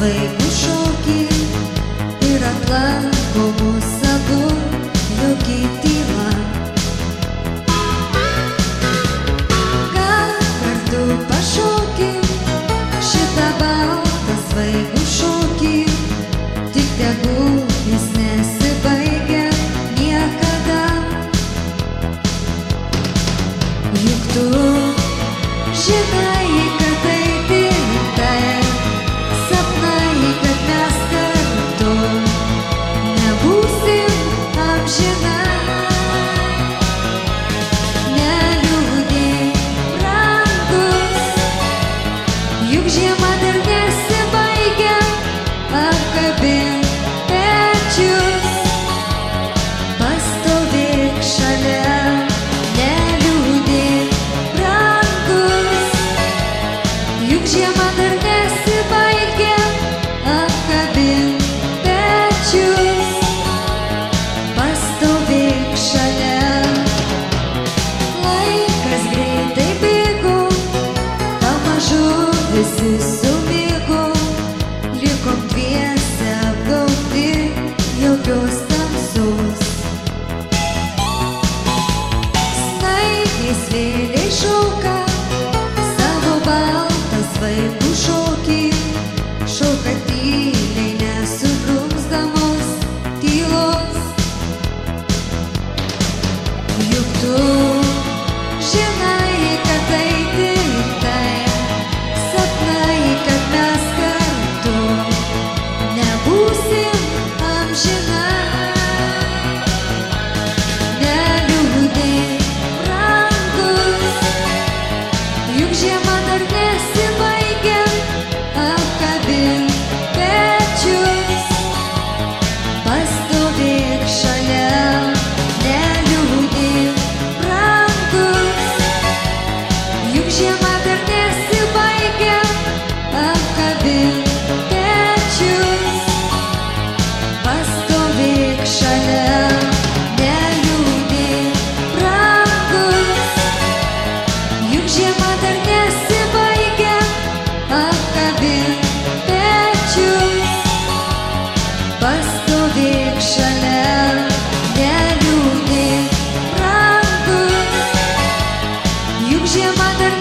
vaikų šokį ir aplanko mus abu joki tyla. Gal kartu pašokim šitą baltas vaikų šokį, tik tegu jis nesibaigia niekada. Juk tu žinai. Если I'm. Gdzie mater